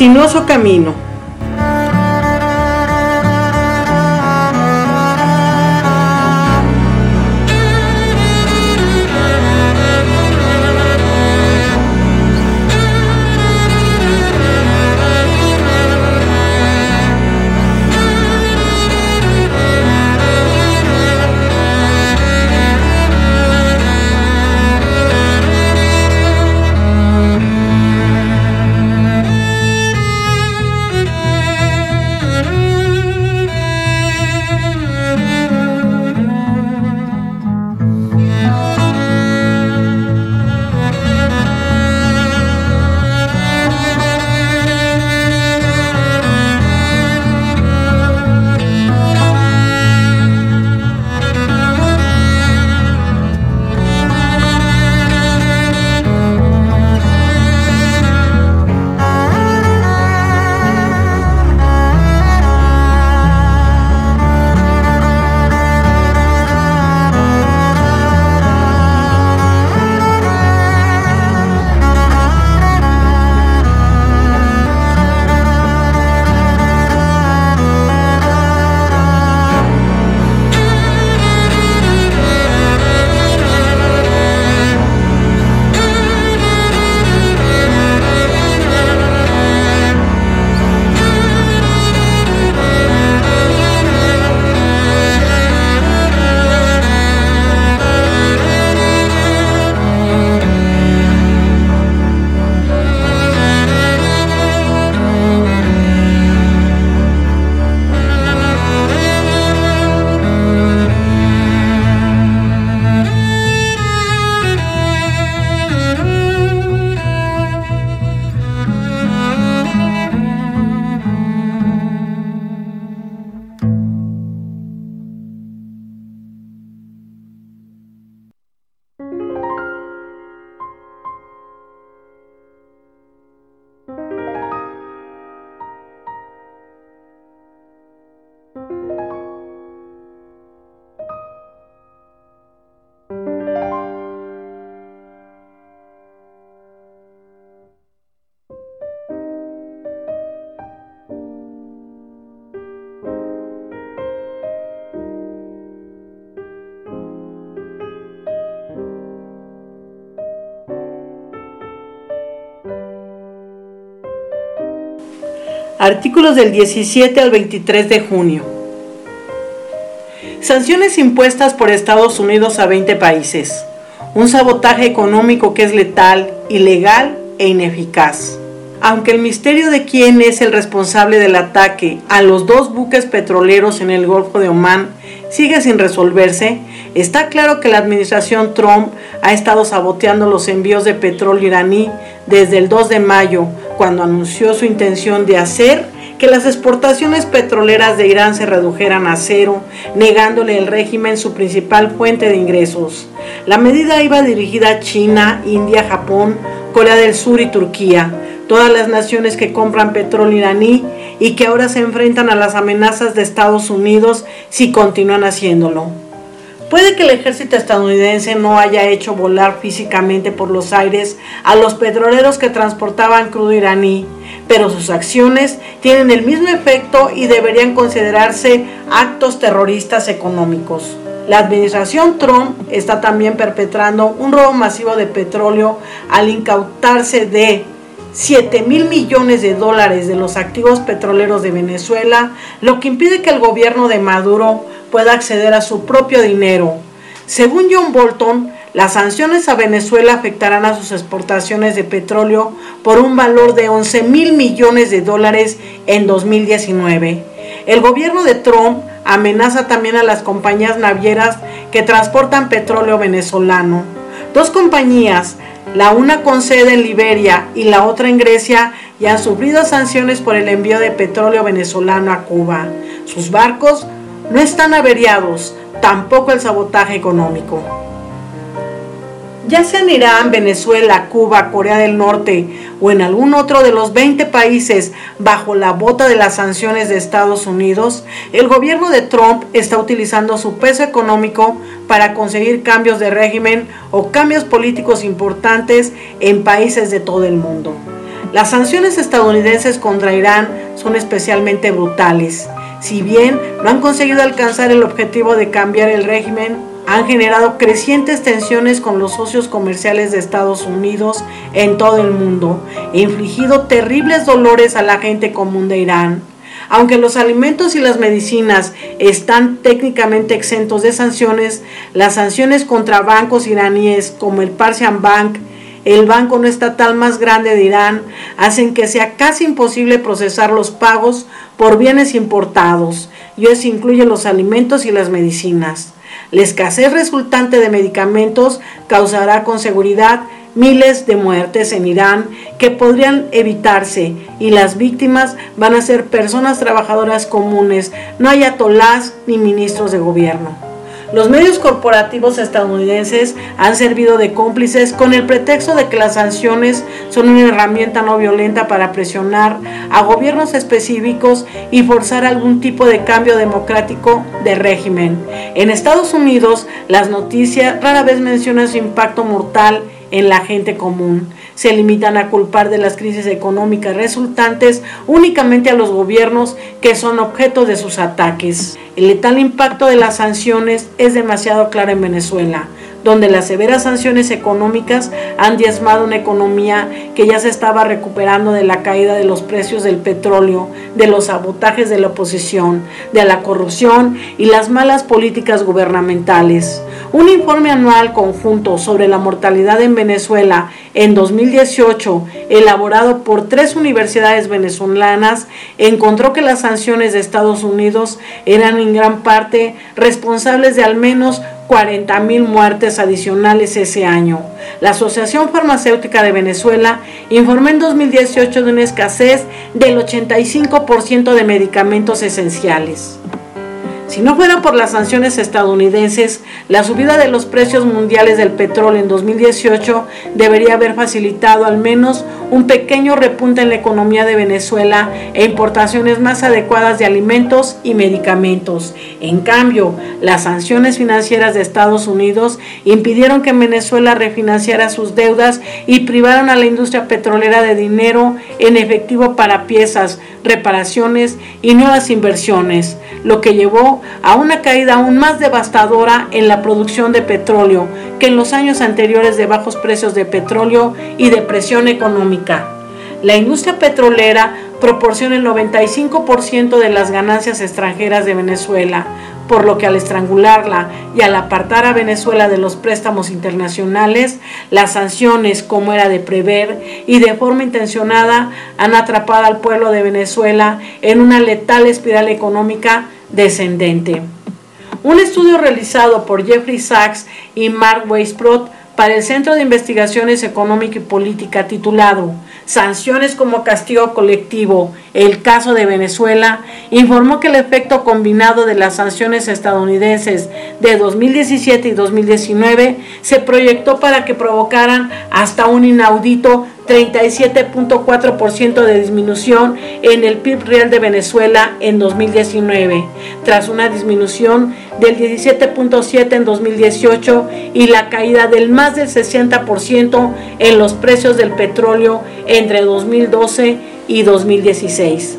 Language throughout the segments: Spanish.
sinuoso camino. Artículos del 17 al 23 de junio. Sanciones impuestas por Estados Unidos a 20 países. Un sabotaje económico que es letal, ilegal e ineficaz. Aunque el misterio de quién es el responsable del ataque a los dos buques petroleros en el Golfo de Omán sigue sin resolverse, está claro que la administración Trump ha estado saboteando los envíos de petróleo iraní desde el 2 de mayo, cuando anunció su intención de hacer que las exportaciones petroleras de Irán se redujeran a cero, negándole el régimen su principal fuente de ingresos. La medida iba dirigida a China, India, Japón, Corea del Sur y Turquía, todas las naciones que compran petróleo iraní y que ahora se enfrentan a las amenazas de Estados Unidos si continúan haciéndolo. Puede que el ejército estadounidense no haya hecho volar físicamente por los aires a los petroleros que transportaban crudo iraní, pero sus acciones tienen el mismo efecto y deberían considerarse actos terroristas económicos. La administración Trump está también perpetrando un robo masivo de petróleo al incautarse de 7 mil millones de dólares de los activos petroleros de Venezuela, lo que impide que el gobierno de Maduro pueda acceder a su propio dinero. Según John Bolton, las sanciones a Venezuela afectarán a sus exportaciones de petróleo por un valor de 11 mil millones de dólares en 2019. El gobierno de Trump amenaza también a las compañías navieras que transportan petróleo venezolano. Dos compañías, la una con sede en Liberia y la otra en Grecia, ya han sufrido sanciones por el envío de petróleo venezolano a Cuba. Sus barcos no están averiados, tampoco el sabotaje económico. Ya sea en Irán, Venezuela, Cuba, Corea del Norte o en algún otro de los 20 países bajo la bota de las sanciones de Estados Unidos, el gobierno de Trump está utilizando su peso económico para conseguir cambios de régimen o cambios políticos importantes en países de todo el mundo. Las sanciones estadounidenses contra Irán son especialmente brutales. Si bien no han conseguido alcanzar el objetivo de cambiar el régimen, han generado crecientes tensiones con los socios comerciales de Estados Unidos en todo el mundo e infligido terribles dolores a la gente común de Irán. Aunque los alimentos y las medicinas están técnicamente exentos de sanciones, las sanciones contra bancos iraníes como el Persian Bank, el banco no estatal más grande de Irán, hacen que sea casi imposible procesar los pagos por bienes importados, y eso incluye los alimentos y las medicinas. La escasez resultante de medicamentos causará con seguridad miles de muertes en Irán que podrían evitarse y las víctimas van a ser personas trabajadoras comunes, no hay atolás ni ministros de gobierno. Los medios corporativos estadounidenses han servido de cómplices con el pretexto de que las sanciones son una herramienta no violenta para presionar a gobiernos específicos y forzar algún tipo de cambio democrático de régimen. En Estados Unidos, las noticias rara vez mencionan su impacto mortal en la gente común. Se limitan a culpar de las crisis económicas resultantes únicamente a los gobiernos que son objeto de sus ataques. El letal impacto de las sanciones es demasiado claro en Venezuela donde las severas sanciones económicas han diezmado una economía que ya se estaba recuperando de la caída de los precios del petróleo, de los sabotajes de la oposición, de la corrupción y las malas políticas gubernamentales. Un informe anual conjunto sobre la mortalidad en Venezuela en 2018, elaborado por tres universidades venezolanas, encontró que las sanciones de Estados Unidos eran en gran parte responsables de al menos 40 mil muertes adicionales ese año. La Asociación Farmacéutica de Venezuela informó en 2018 de una escasez del 85% de medicamentos esenciales. Si no fuera por las sanciones estadounidenses, la subida de los precios mundiales del petróleo en 2018 debería haber facilitado al menos un pequeño repunte en la economía de Venezuela e importaciones más adecuadas de alimentos y medicamentos. En cambio, las sanciones financieras de Estados Unidos impidieron que Venezuela refinanciara sus deudas y privaron a la industria petrolera de dinero en efectivo para piezas, reparaciones y nuevas inversiones, lo que llevó a una caída aún más devastadora en la producción de petróleo que en los años anteriores de bajos precios de petróleo y depresión económica. La industria petrolera proporciona el 95% de las ganancias extranjeras de Venezuela, por lo que al estrangularla y al apartar a Venezuela de los préstamos internacionales, las sanciones, como era de prever y de forma intencionada, han atrapado al pueblo de Venezuela en una letal espiral económica descendente. Un estudio realizado por Jeffrey Sachs y Mark Weisbrot para el Centro de Investigaciones Económica y Política titulado Sanciones como castigo colectivo, el caso de Venezuela, informó que el efecto combinado de las sanciones estadounidenses de 2017 y 2019 se proyectó para que provocaran hasta un inaudito 37.4% de disminución en el PIB real de Venezuela en 2019, tras una disminución del 17.7 en 2018 y la caída del más del 60% en los precios del petróleo entre 2012 y 2016.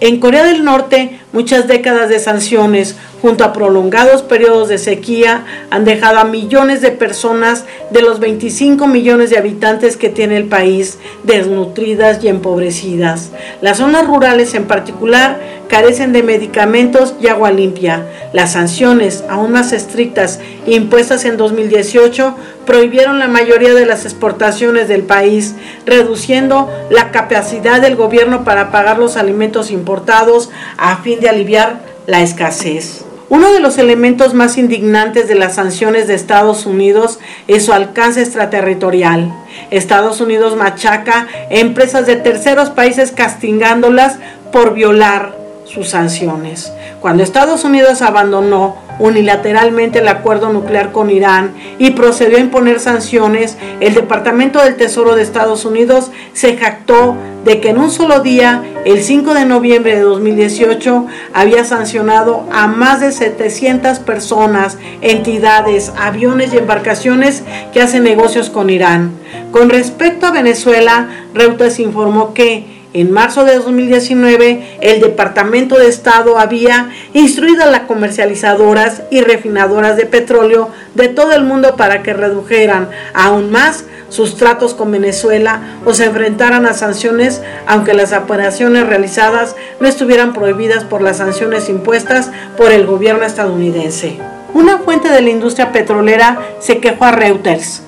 En Corea del Norte, muchas décadas de sanciones junto a prolongados periodos de sequía, han dejado a millones de personas de los 25 millones de habitantes que tiene el país desnutridas y empobrecidas. Las zonas rurales en particular carecen de medicamentos y agua limpia. Las sanciones, aún más estrictas, impuestas en 2018, prohibieron la mayoría de las exportaciones del país, reduciendo la capacidad del gobierno para pagar los alimentos importados a fin de aliviar la escasez. Uno de los elementos más indignantes de las sanciones de Estados Unidos es su alcance extraterritorial. Estados Unidos machaca empresas de terceros países castigándolas por violar sus sanciones. Cuando Estados Unidos abandonó unilateralmente el acuerdo nuclear con Irán y procedió a imponer sanciones, el Departamento del Tesoro de Estados Unidos se jactó de que en un solo día, el 5 de noviembre de 2018, había sancionado a más de 700 personas, entidades, aviones y embarcaciones que hacen negocios con Irán. Con respecto a Venezuela, Reuters informó que en marzo de 2019, el Departamento de Estado había instruido a las comercializadoras y refinadoras de petróleo de todo el mundo para que redujeran aún más sus tratos con Venezuela o se enfrentaran a sanciones aunque las operaciones realizadas no estuvieran prohibidas por las sanciones impuestas por el gobierno estadounidense. Una fuente de la industria petrolera se quejó a Reuters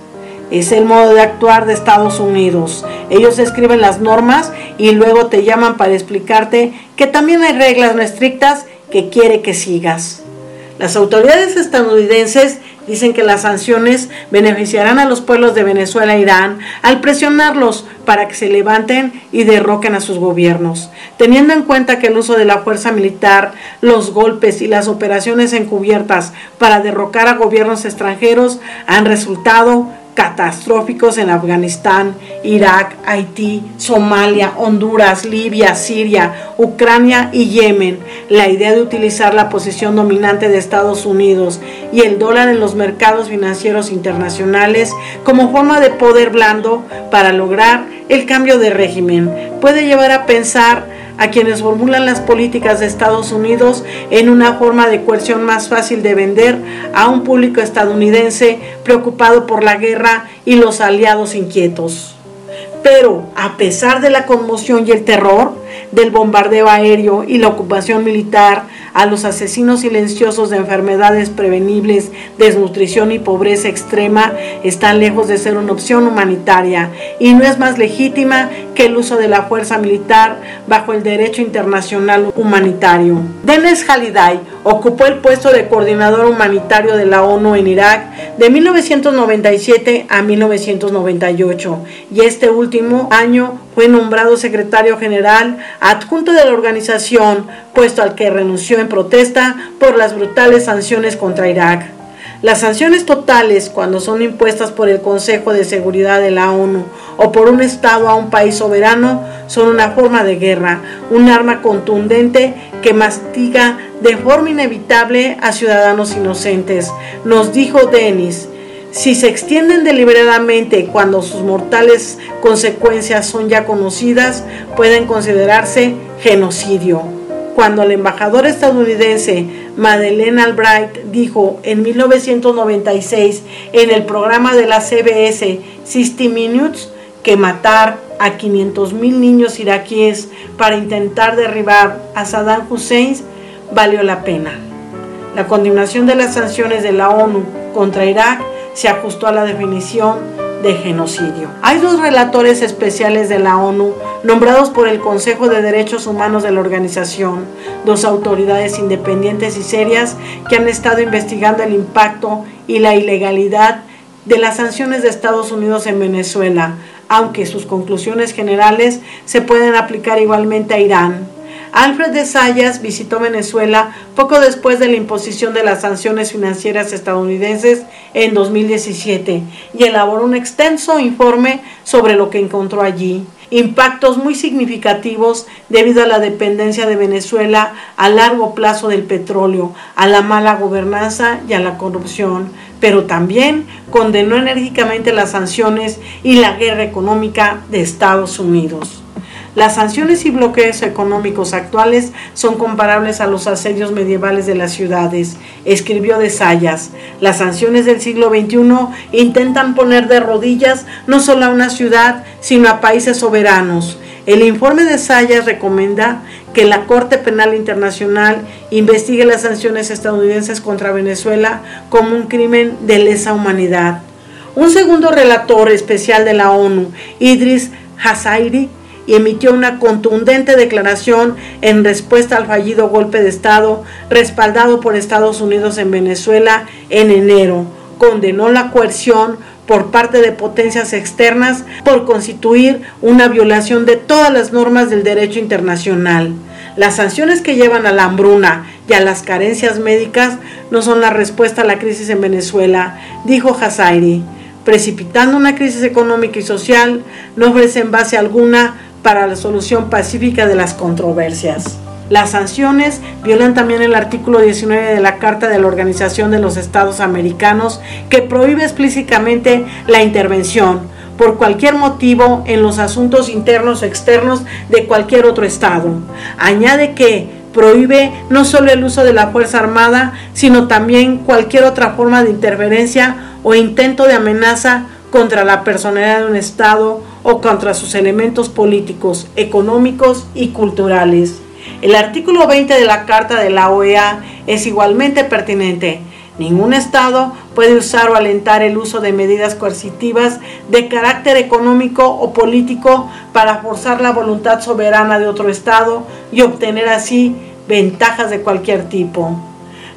es el modo de actuar de Estados Unidos. Ellos escriben las normas y luego te llaman para explicarte que también hay reglas no estrictas que quiere que sigas. Las autoridades estadounidenses dicen que las sanciones beneficiarán a los pueblos de Venezuela e Irán al presionarlos para que se levanten y derroquen a sus gobiernos. Teniendo en cuenta que el uso de la fuerza militar, los golpes y las operaciones encubiertas para derrocar a gobiernos extranjeros han resultado catastróficos en Afganistán, Irak, Haití, Somalia, Honduras, Libia, Siria, Ucrania y Yemen. La idea de utilizar la posición dominante de Estados Unidos y el dólar en los mercados financieros internacionales como forma de poder blando para lograr el cambio de régimen puede llevar a pensar a quienes formulan las políticas de Estados Unidos en una forma de coerción más fácil de vender a un público estadounidense preocupado por la guerra y los aliados inquietos. Pero a pesar de la conmoción y el terror del bombardeo aéreo y la ocupación militar, a los asesinos silenciosos de enfermedades prevenibles, desnutrición y pobreza extrema están lejos de ser una opción humanitaria y no es más legítima que el uso de la fuerza militar bajo el derecho internacional humanitario. Denis Haliday ocupó el puesto de coordinador humanitario de la ONU en Irak de 1997 a 1998 y este último año fue nombrado secretario general adjunto de la organización, puesto al que renunció en protesta por las brutales sanciones contra Irak. Las sanciones totales, cuando son impuestas por el Consejo de Seguridad de la ONU o por un Estado a un país soberano, son una forma de guerra, un arma contundente que mastiga de forma inevitable a ciudadanos inocentes, nos dijo Denis. Si se extienden deliberadamente cuando sus mortales consecuencias son ya conocidas, pueden considerarse genocidio. Cuando el embajador estadounidense Madeleine Albright dijo en 1996 en el programa de la CBS 60 Minutes que matar a 500 mil niños iraquíes para intentar derribar a Saddam Hussein valió la pena. La continuación de las sanciones de la ONU contra Irak se ajustó a la definición de genocidio. Hay dos relatores especiales de la ONU nombrados por el Consejo de Derechos Humanos de la organización, dos autoridades independientes y serias que han estado investigando el impacto y la ilegalidad de las sanciones de Estados Unidos en Venezuela, aunque sus conclusiones generales se pueden aplicar igualmente a Irán. Alfred de Sayas visitó Venezuela poco después de la imposición de las sanciones financieras estadounidenses en 2017 y elaboró un extenso informe sobre lo que encontró allí. Impactos muy significativos debido a la dependencia de Venezuela a largo plazo del petróleo, a la mala gobernanza y a la corrupción, pero también condenó enérgicamente las sanciones y la guerra económica de Estados Unidos. Las sanciones y bloqueos económicos actuales son comparables a los asedios medievales de las ciudades, escribió de Sayas. Las sanciones del siglo XXI intentan poner de rodillas no solo a una ciudad, sino a países soberanos. El informe de Sayas recomienda que la Corte Penal Internacional investigue las sanciones estadounidenses contra Venezuela como un crimen de lesa humanidad. Un segundo relator especial de la ONU, Idris Hazairi, y emitió una contundente declaración en respuesta al fallido golpe de Estado respaldado por Estados Unidos en Venezuela en enero. Condenó la coerción por parte de potencias externas por constituir una violación de todas las normas del derecho internacional. Las sanciones que llevan a la hambruna y a las carencias médicas no son la respuesta a la crisis en Venezuela, dijo Hazairi. Precipitando una crisis económica y social, no ofrecen base alguna para la solución pacífica de las controversias. Las sanciones violan también el artículo 19 de la Carta de la Organización de los Estados Americanos que prohíbe explícitamente la intervención por cualquier motivo en los asuntos internos o externos de cualquier otro Estado. Añade que prohíbe no solo el uso de la Fuerza Armada, sino también cualquier otra forma de interferencia o intento de amenaza contra la personalidad de un Estado o contra sus elementos políticos, económicos y culturales. El artículo 20 de la Carta de la OEA es igualmente pertinente. Ningún Estado puede usar o alentar el uso de medidas coercitivas de carácter económico o político para forzar la voluntad soberana de otro Estado y obtener así ventajas de cualquier tipo.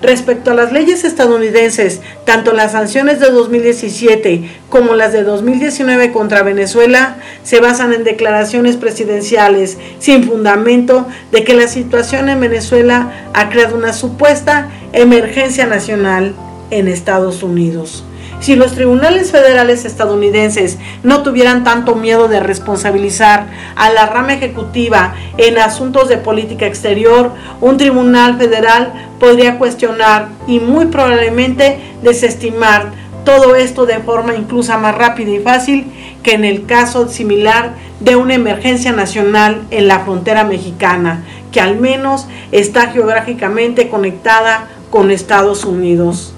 Respecto a las leyes estadounidenses, tanto las sanciones de 2017 como las de 2019 contra Venezuela se basan en declaraciones presidenciales sin fundamento de que la situación en Venezuela ha creado una supuesta emergencia nacional en Estados Unidos. Si los tribunales federales estadounidenses no tuvieran tanto miedo de responsabilizar a la rama ejecutiva en asuntos de política exterior, un tribunal federal podría cuestionar y muy probablemente desestimar todo esto de forma incluso más rápida y fácil que en el caso similar de una emergencia nacional en la frontera mexicana, que al menos está geográficamente conectada con Estados Unidos.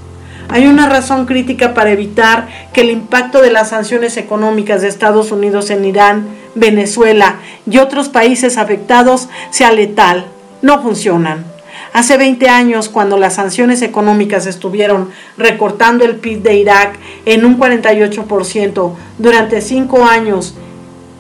Hay una razón crítica para evitar que el impacto de las sanciones económicas de Estados Unidos en Irán, Venezuela y otros países afectados sea letal. No funcionan. Hace 20 años, cuando las sanciones económicas estuvieron recortando el PIB de Irak en un 48% durante cinco años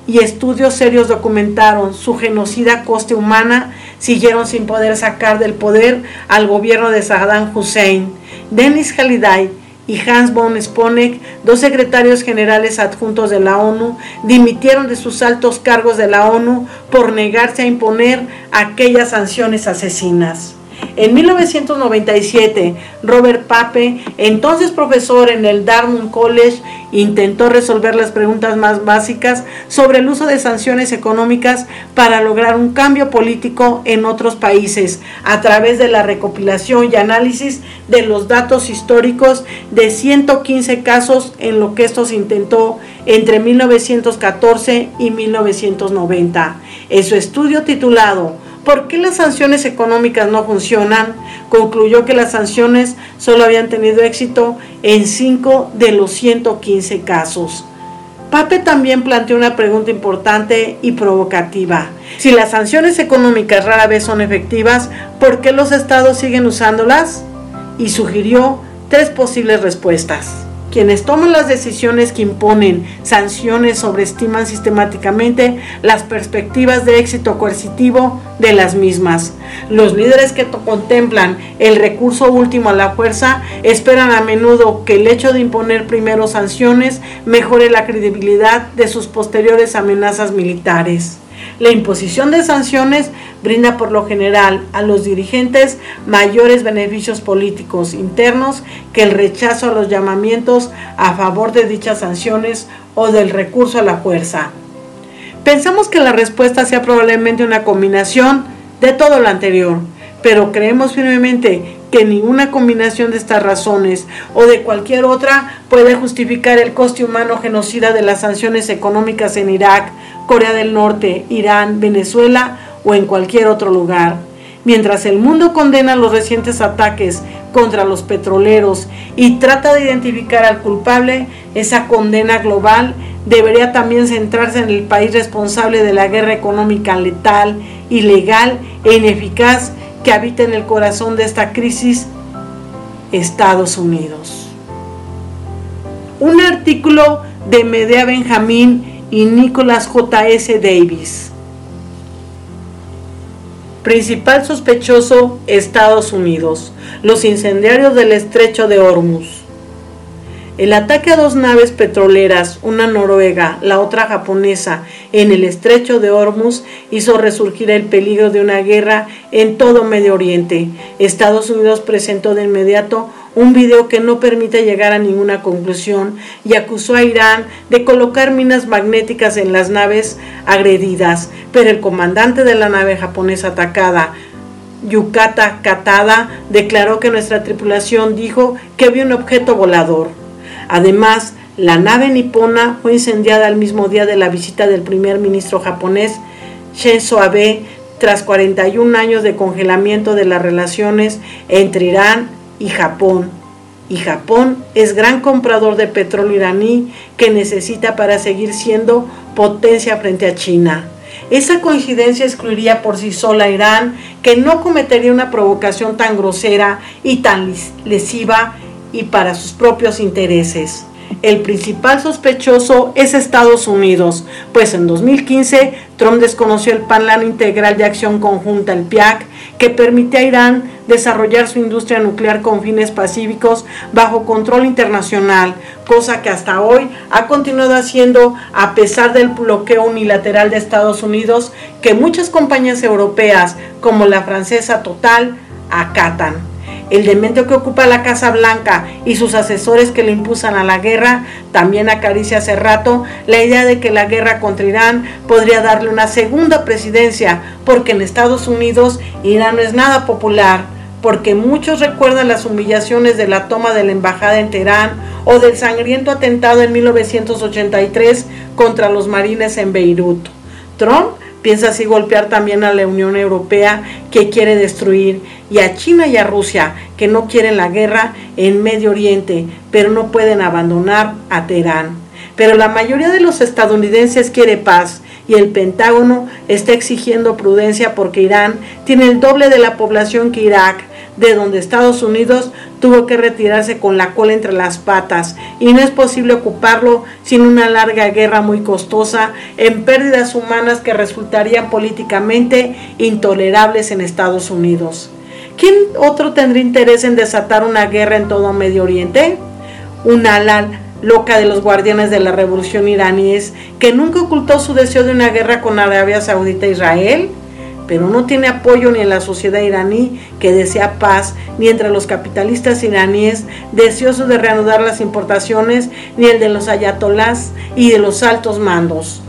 y estudios serios documentaron su genocida coste humana, siguieron sin poder sacar del poder al gobierno de Saddam Hussein Denis Haliday y Hans von Sponeck, dos secretarios generales adjuntos de la ONU, dimitieron de sus altos cargos de la ONU por negarse a imponer aquellas sanciones asesinas. En 1997, Robert Pape, entonces profesor en el Dartmouth College, intentó resolver las preguntas más básicas sobre el uso de sanciones económicas para lograr un cambio político en otros países a través de la recopilación y análisis de los datos históricos de 115 casos en lo que esto se intentó entre 1914 y 1990. En su estudio titulado ¿Por qué las sanciones económicas no funcionan? Concluyó que las sanciones solo habían tenido éxito en 5 de los 115 casos. Pape también planteó una pregunta importante y provocativa. Si las sanciones económicas rara vez son efectivas, ¿por qué los estados siguen usándolas? Y sugirió tres posibles respuestas. Quienes toman las decisiones que imponen sanciones sobreestiman sistemáticamente las perspectivas de éxito coercitivo de las mismas. Los líderes que contemplan el recurso último a la fuerza esperan a menudo que el hecho de imponer primero sanciones mejore la credibilidad de sus posteriores amenazas militares. La imposición de sanciones brinda por lo general a los dirigentes mayores beneficios políticos internos que el rechazo a los llamamientos a favor de dichas sanciones o del recurso a la fuerza. Pensamos que la respuesta sea probablemente una combinación de todo lo anterior, pero creemos firmemente que ninguna combinación de estas razones o de cualquier otra puede justificar el coste humano genocida de las sanciones económicas en Irak, Corea del Norte, Irán, Venezuela o en cualquier otro lugar. Mientras el mundo condena los recientes ataques contra los petroleros y trata de identificar al culpable, esa condena global debería también centrarse en el país responsable de la guerra económica letal, ilegal e ineficaz que habita en el corazón de esta crisis, Estados Unidos. Un artículo de Medea Benjamín y Nicholas J.S. Davis. Principal sospechoso, Estados Unidos. Los incendiarios del estrecho de Hormuz. El ataque a dos naves petroleras, una noruega, la otra japonesa, en el estrecho de Hormuz hizo resurgir el peligro de una guerra en todo Medio Oriente. Estados Unidos presentó de inmediato un video que no permite llegar a ninguna conclusión y acusó a Irán de colocar minas magnéticas en las naves agredidas, pero el comandante de la nave japonesa atacada, Yukata Katada, declaró que nuestra tripulación dijo que vio un objeto volador. Además, la nave nipona fue incendiada el mismo día de la visita del primer ministro japonés Shinzo Abe tras 41 años de congelamiento de las relaciones entre Irán y Japón. Y Japón es gran comprador de petróleo iraní que necesita para seguir siendo potencia frente a China. Esa coincidencia excluiría por sí sola a Irán, que no cometería una provocación tan grosera y tan lesiva y para sus propios intereses. El principal sospechoso es Estados Unidos, pues en 2015 Trump desconoció el Plan Integral de Acción Conjunta, el PIAC, que permite a Irán desarrollar su industria nuclear con fines pacíficos bajo control internacional, cosa que hasta hoy ha continuado haciendo a pesar del bloqueo unilateral de Estados Unidos que muchas compañías europeas, como la francesa Total, acatan el demente que ocupa la Casa Blanca y sus asesores que le impulsan a la guerra, también acaricia hace rato la idea de que la guerra contra Irán podría darle una segunda presidencia, porque en Estados Unidos Irán no es nada popular, porque muchos recuerdan las humillaciones de la toma de la embajada en Teherán o del sangriento atentado en 1983 contra los marines en Beirut. Trump Piensa así golpear también a la Unión Europea que quiere destruir y a China y a Rusia que no quieren la guerra en Medio Oriente, pero no pueden abandonar a Teherán. Pero la mayoría de los estadounidenses quiere paz y el Pentágono está exigiendo prudencia porque Irán tiene el doble de la población que Irak de donde Estados Unidos tuvo que retirarse con la cola entre las patas y no es posible ocuparlo sin una larga guerra muy costosa en pérdidas humanas que resultarían políticamente intolerables en Estados Unidos. ¿Quién otro tendría interés en desatar una guerra en todo Medio Oriente? Un ala loca de los guardianes de la revolución iraníes que nunca ocultó su deseo de una guerra con Arabia Saudita e Israel pero no tiene apoyo ni en la sociedad iraní que desea paz, ni entre los capitalistas iraníes deseosos de reanudar las importaciones, ni el de los ayatolás y de los altos mandos.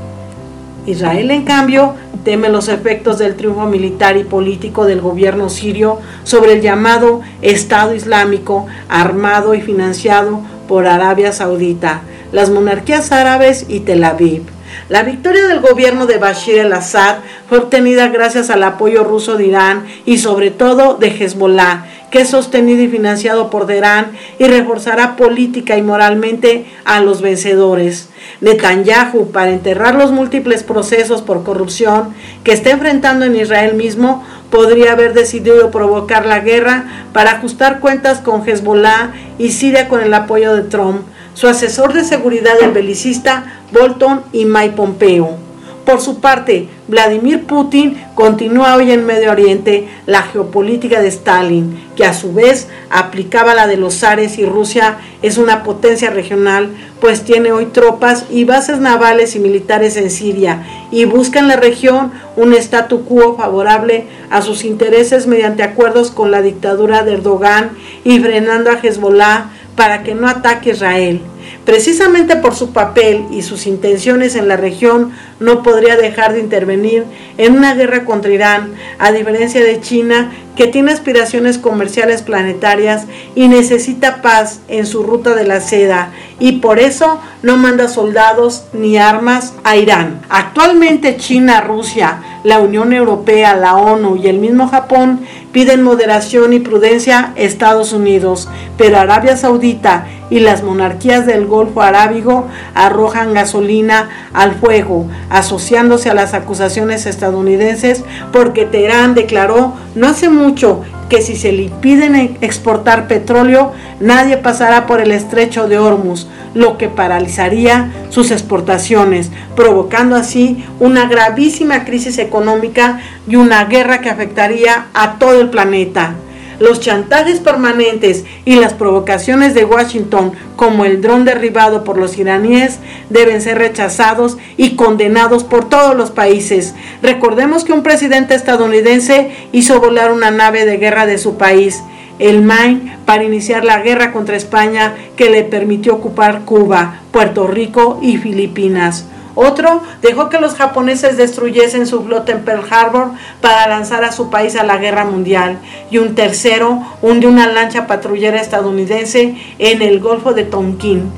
Israel, en cambio, teme los efectos del triunfo militar y político del gobierno sirio sobre el llamado Estado Islámico, armado y financiado por Arabia Saudita, las monarquías árabes y Tel Aviv. La victoria del gobierno de Bashir el-Assad fue obtenida gracias al apoyo ruso de Irán y sobre todo de Hezbollah, que es sostenido y financiado por Irán y reforzará política y moralmente a los vencedores. Netanyahu, para enterrar los múltiples procesos por corrupción que está enfrentando en Israel mismo, podría haber decidido provocar la guerra para ajustar cuentas con Hezbollah y Siria con el apoyo de Trump su asesor de seguridad el belicista Bolton y Mike Pompeo. Por su parte, Vladimir Putin continúa hoy en Medio Oriente la geopolítica de Stalin, que a su vez aplicaba la de los zares y Rusia es una potencia regional, pues tiene hoy tropas y bases navales y militares en Siria y busca en la región un statu quo favorable a sus intereses mediante acuerdos con la dictadura de Erdogan y frenando a Hezbollah para que no ataque Israel. Precisamente por su papel y sus intenciones en la región, no podría dejar de intervenir en una guerra contra Irán, a diferencia de China, que tiene aspiraciones comerciales planetarias y necesita paz en su ruta de la seda, y por eso no manda soldados ni armas a Irán. Actualmente China, Rusia, la Unión Europea, la ONU y el mismo Japón piden moderación y prudencia Estados Unidos, pero Arabia Saudita y las monarquías del Golfo Arábigo arrojan gasolina al fuego, asociándose a las acusaciones estadounidenses porque Teherán declaró no hace mucho que si se le impiden exportar petróleo, nadie pasará por el estrecho de Hormuz, lo que paralizaría sus exportaciones, provocando así una gravísima crisis económica y una guerra que afectaría a todo el planeta. Los chantajes permanentes y las provocaciones de Washington, como el dron derribado por los iraníes, deben ser rechazados y condenados por todos los países. Recordemos que un presidente estadounidense hizo volar una nave de guerra de su país el Maine para iniciar la guerra contra España que le permitió ocupar Cuba, Puerto Rico y Filipinas. Otro dejó que los japoneses destruyesen su flota en Pearl Harbor para lanzar a su país a la guerra mundial. Y un tercero hundió una lancha patrullera estadounidense en el Golfo de Tonkin,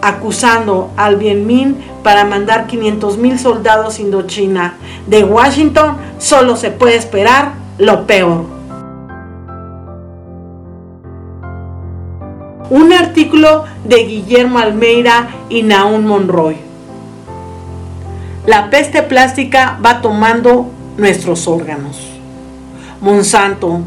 acusando al Bien Min para mandar 500 mil soldados Indochina. De Washington solo se puede esperar lo peor. Un artículo de Guillermo Almeida y Naún Monroy. La peste plástica va tomando nuestros órganos. Monsanto,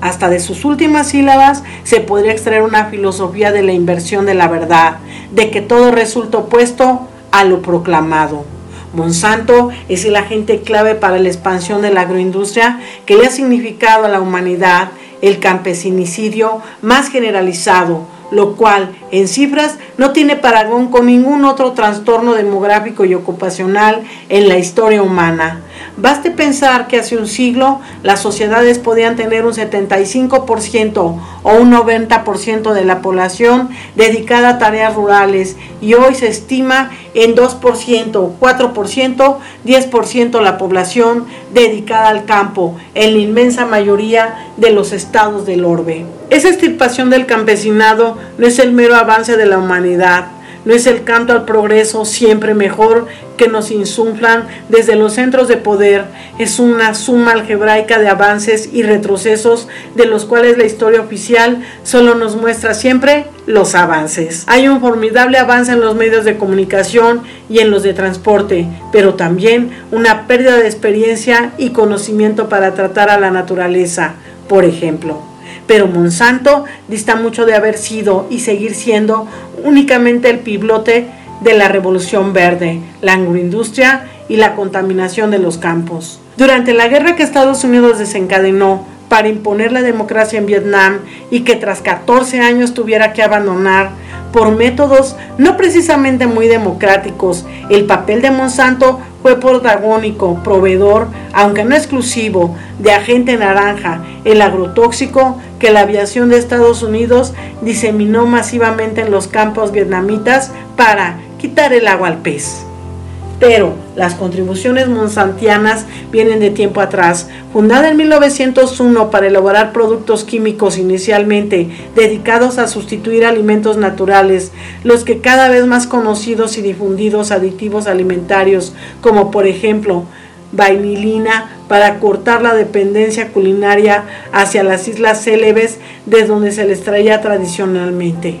hasta de sus últimas sílabas se podría extraer una filosofía de la inversión de la verdad, de que todo resulta opuesto a lo proclamado. Monsanto es el agente clave para la expansión de la agroindustria que le ha significado a la humanidad el campesinicidio más generalizado, lo cual en cifras no tiene paragón con ningún otro trastorno demográfico y ocupacional en la historia humana. Baste pensar que hace un siglo las sociedades podían tener un 75% o un 90% de la población dedicada a tareas rurales y hoy se estima en 2%, 4%, 10% la población dedicada al campo, en la inmensa mayoría de los estados del orbe. Esa extirpación del campesinado no es el mero avance de la humanidad, no es el canto al progreso siempre mejor que nos insuflan desde los centros de poder, es una suma algebraica de avances y retrocesos de los cuales la historia oficial solo nos muestra siempre los avances. Hay un formidable avance en los medios de comunicación y en los de transporte, pero también una pérdida de experiencia y conocimiento para tratar a la naturaleza, por ejemplo pero Monsanto dista mucho de haber sido y seguir siendo únicamente el piblote de la revolución verde, la agroindustria y la contaminación de los campos. Durante la guerra que Estados Unidos desencadenó para imponer la democracia en Vietnam y que tras 14 años tuviera que abandonar por métodos no precisamente muy democráticos, el papel de Monsanto fue protagónico, proveedor, aunque no exclusivo, de agente naranja, el agrotóxico que la aviación de Estados Unidos diseminó masivamente en los campos vietnamitas para quitar el agua al pez pero las contribuciones monsantianas vienen de tiempo atrás. Fundada en 1901 para elaborar productos químicos inicialmente dedicados a sustituir alimentos naturales, los que cada vez más conocidos y difundidos aditivos alimentarios, como por ejemplo vainilina para cortar la dependencia culinaria hacia las islas célebes de donde se les traía tradicionalmente.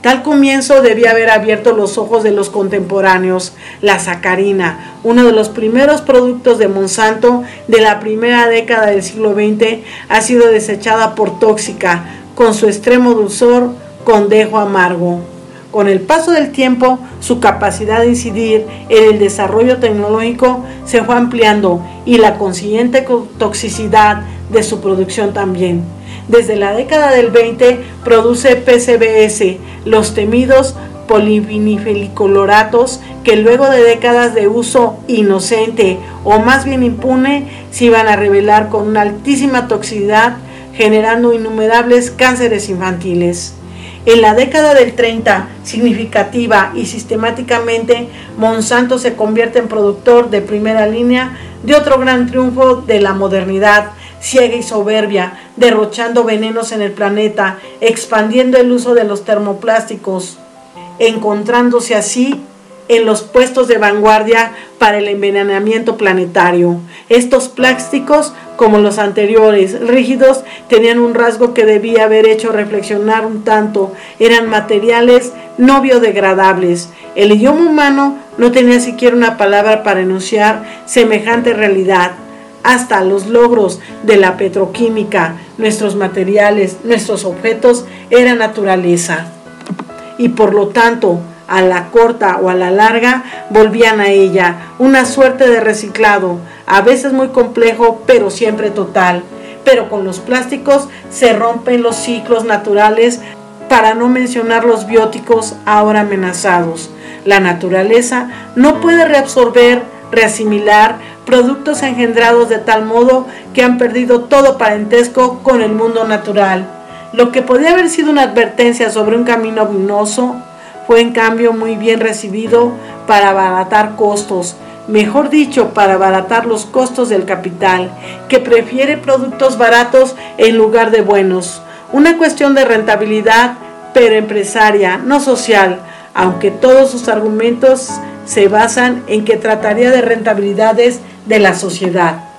Tal comienzo debía haber abierto los ojos de los contemporáneos. La sacarina, uno de los primeros productos de Monsanto de la primera década del siglo XX, ha sido desechada por tóxica, con su extremo dulzor, con dejo amargo. Con el paso del tiempo, su capacidad de incidir en el desarrollo tecnológico se fue ampliando y la consiguiente toxicidad de su producción también. Desde la década del 20 produce PCBS, los temidos polivinifelicoloratos que luego de décadas de uso inocente o más bien impune se iban a revelar con una altísima toxicidad generando innumerables cánceres infantiles. En la década del 30, significativa y sistemáticamente, Monsanto se convierte en productor de primera línea de otro gran triunfo de la modernidad, ciega y soberbia, derrochando venenos en el planeta, expandiendo el uso de los termoplásticos, encontrándose así en los puestos de vanguardia para el envenenamiento planetario. Estos plásticos, como los anteriores, rígidos, tenían un rasgo que debía haber hecho reflexionar un tanto. Eran materiales no biodegradables. El idioma humano no tenía siquiera una palabra para enunciar semejante realidad hasta los logros de la petroquímica, nuestros materiales, nuestros objetos, era naturaleza. Y por lo tanto, a la corta o a la larga, volvían a ella, una suerte de reciclado, a veces muy complejo, pero siempre total. pero con los plásticos se rompen los ciclos naturales para no mencionar los bióticos ahora amenazados. La naturaleza no puede reabsorber, reasimilar productos engendrados de tal modo que han perdido todo parentesco con el mundo natural. Lo que podía haber sido una advertencia sobre un camino ominoso fue en cambio muy bien recibido para abaratar costos, mejor dicho, para abaratar los costos del capital, que prefiere productos baratos en lugar de buenos. Una cuestión de rentabilidad, pero empresaria, no social, aunque todos sus argumentos se basan en que trataría de rentabilidades de la sociedad.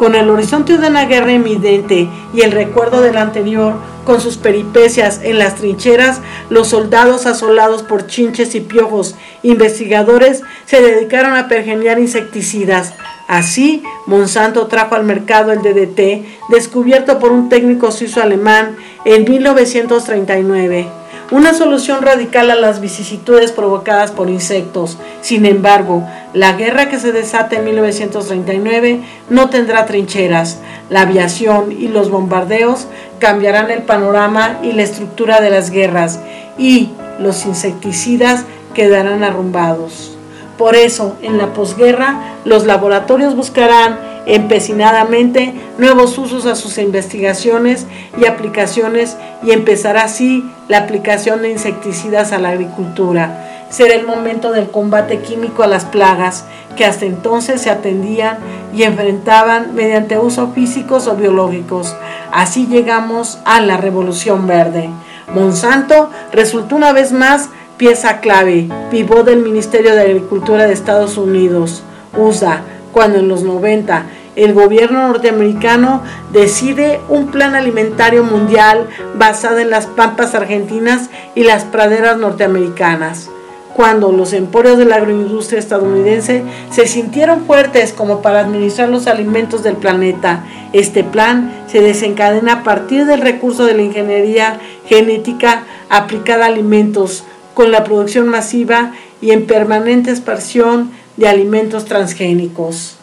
Con el horizonte de una guerra inminente y el recuerdo del anterior, con sus peripecias en las trincheras, los soldados asolados por chinches y piojos, investigadores, se dedicaron a pergeniar insecticidas. Así, Monsanto trajo al mercado el DDT, descubierto por un técnico suizo-alemán en 1939 una solución radical a las vicisitudes provocadas por insectos. Sin embargo, la guerra que se desata en 1939 no tendrá trincheras. La aviación y los bombardeos cambiarán el panorama y la estructura de las guerras y los insecticidas quedarán arrumbados. Por eso, en la posguerra, los laboratorios buscarán empecinadamente nuevos usos a sus investigaciones y aplicaciones y empezará así la aplicación de insecticidas a la agricultura. Será el momento del combate químico a las plagas que hasta entonces se atendían y enfrentaban mediante usos físicos o biológicos. Así llegamos a la Revolución Verde. Monsanto resultó una vez más pieza clave, pivot del Ministerio de Agricultura de Estados Unidos, USA, cuando en los 90 el gobierno norteamericano decide un plan alimentario mundial basado en las pampas argentinas y las praderas norteamericanas. Cuando los emporios de la agroindustria estadounidense se sintieron fuertes como para administrar los alimentos del planeta, este plan se desencadena a partir del recurso de la ingeniería genética aplicada a alimentos, con la producción masiva y en permanente expansión de alimentos transgénicos.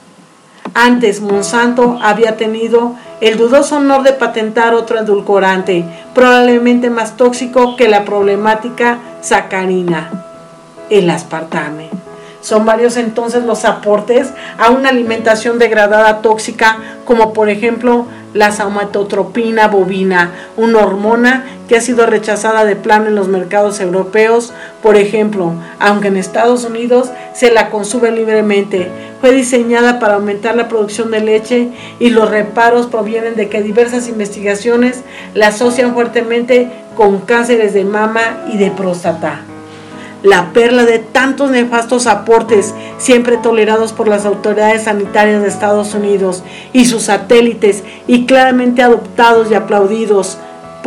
Antes Monsanto había tenido el dudoso honor de patentar otro edulcorante, probablemente más tóxico que la problemática sacarina, el aspartame. Son varios entonces los aportes a una alimentación degradada tóxica, como por ejemplo la somatotropina bovina, una hormona que ha sido rechazada de plano en los mercados europeos, por ejemplo, aunque en Estados Unidos se la consume libremente. Fue diseñada para aumentar la producción de leche y los reparos provienen de que diversas investigaciones la asocian fuertemente con cánceres de mama y de próstata la perla de tantos nefastos aportes siempre tolerados por las autoridades sanitarias de Estados Unidos y sus satélites y claramente adoptados y aplaudidos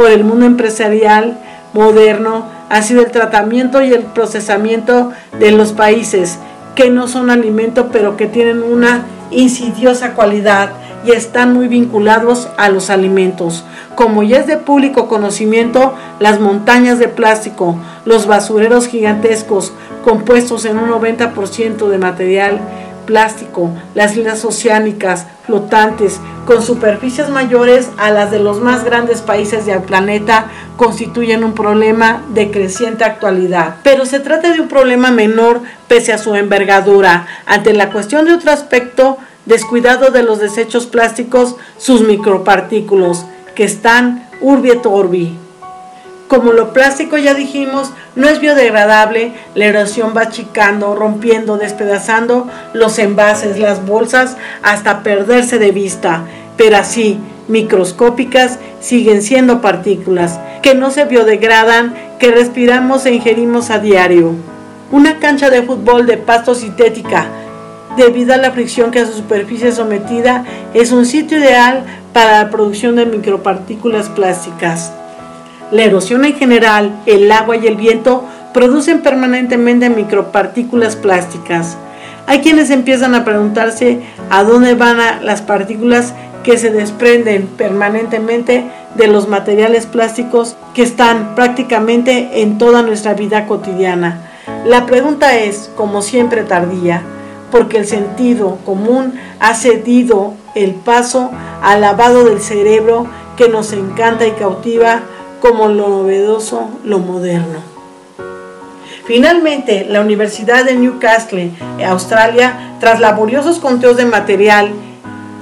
por el mundo empresarial moderno ha sido el tratamiento y el procesamiento de los países que no son alimento pero que tienen una insidiosa cualidad y están muy vinculados a los alimentos. Como ya es de público conocimiento, las montañas de plástico, los basureros gigantescos compuestos en un 90% de material plástico, las islas oceánicas flotantes con superficies mayores a las de los más grandes países del planeta constituyen un problema de creciente actualidad. Pero se trata de un problema menor pese a su envergadura. Ante la cuestión de otro aspecto, descuidado de los desechos plásticos, sus micropartículos, que están urbi et orbi. Como lo plástico ya dijimos, no es biodegradable, la erosión va achicando, rompiendo, despedazando los envases, las bolsas, hasta perderse de vista. Pero así, microscópicas, siguen siendo partículas, que no se biodegradan, que respiramos e ingerimos a diario. Una cancha de fútbol de pasto sintética, debido a la fricción que a su superficie sometida es un sitio ideal para la producción de micropartículas plásticas. La erosión en general, el agua y el viento producen permanentemente micropartículas plásticas. Hay quienes empiezan a preguntarse a dónde van las partículas que se desprenden permanentemente de los materiales plásticos que están prácticamente en toda nuestra vida cotidiana. La pregunta es, como siempre, tardía porque el sentido común ha cedido el paso al lavado del cerebro que nos encanta y cautiva como lo novedoso, lo moderno. Finalmente, la Universidad de Newcastle, Australia, tras laboriosos conteos de material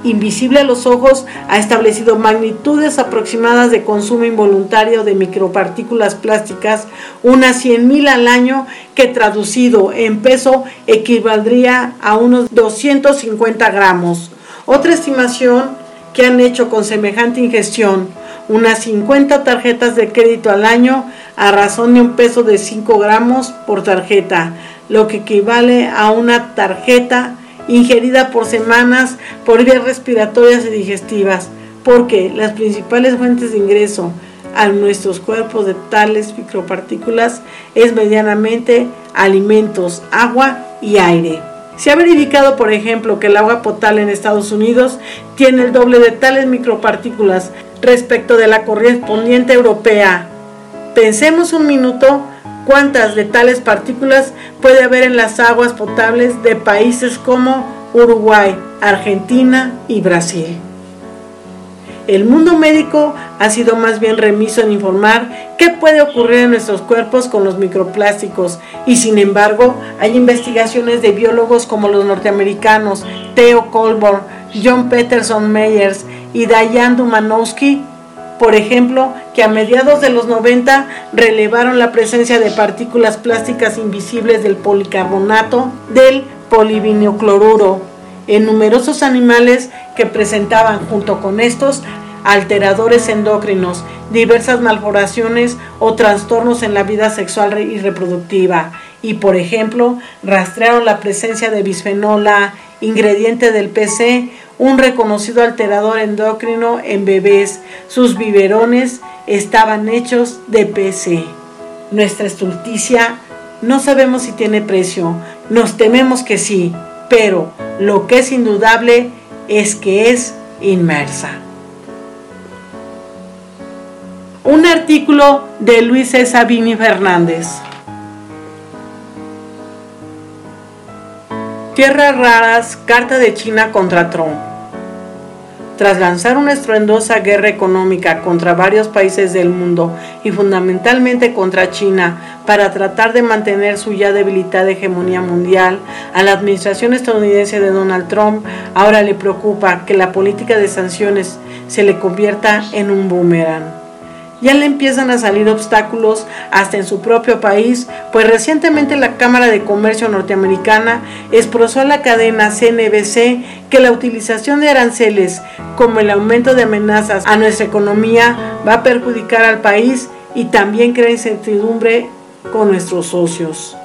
invisible a los ojos, ha establecido magnitudes aproximadas de consumo involuntario de micropartículas plásticas, unas 100.000 al año, que traducido en peso equivaldría a unos 250 gramos. Otra estimación que han hecho con semejante ingestión, unas 50 tarjetas de crédito al año a razón de un peso de 5 gramos por tarjeta, lo que equivale a una tarjeta ingerida por semanas por vías respiratorias y digestivas, porque las principales fuentes de ingreso a nuestros cuerpos de tales micropartículas es medianamente alimentos, agua y aire. Se ha verificado, por ejemplo, que el agua potable en Estados Unidos tiene el doble de tales micropartículas respecto de la correspondiente europea. Pensemos un minuto cuántas de tales partículas puede haber en las aguas potables de países como Uruguay, Argentina y Brasil. El mundo médico ha sido más bien remiso en informar qué puede ocurrir en nuestros cuerpos con los microplásticos. Y sin embargo hay investigaciones de biólogos como los norteamericanos Theo Colborn, John Peterson Meyers y Diane Dumanowski por ejemplo, que a mediados de los 90 relevaron la presencia de partículas plásticas invisibles del policarbonato del polivinilcloruro en numerosos animales que presentaban junto con estos alteradores endocrinos, diversas malformaciones o trastornos en la vida sexual y reproductiva, y por ejemplo rastrearon la presencia de bisfenol A, ingrediente del PC, un reconocido alterador endocrino en bebés. Sus biberones estaban hechos de PC. Nuestra estulticia no sabemos si tiene precio, nos tememos que sí, pero lo que es indudable es que es inmersa. Un artículo de Luis C. Sabini Fernández. Tierras raras, carta de China contra Trump. Tras lanzar una estruendosa guerra económica contra varios países del mundo y fundamentalmente contra China para tratar de mantener su ya debilitada hegemonía mundial, a la administración estadounidense de Donald Trump ahora le preocupa que la política de sanciones se le convierta en un boomerang ya le empiezan a salir obstáculos hasta en su propio país, pues recientemente la Cámara de Comercio norteamericana expresó a la cadena CNBC que la utilización de aranceles como el aumento de amenazas a nuestra economía va a perjudicar al país y también crea incertidumbre con nuestros socios.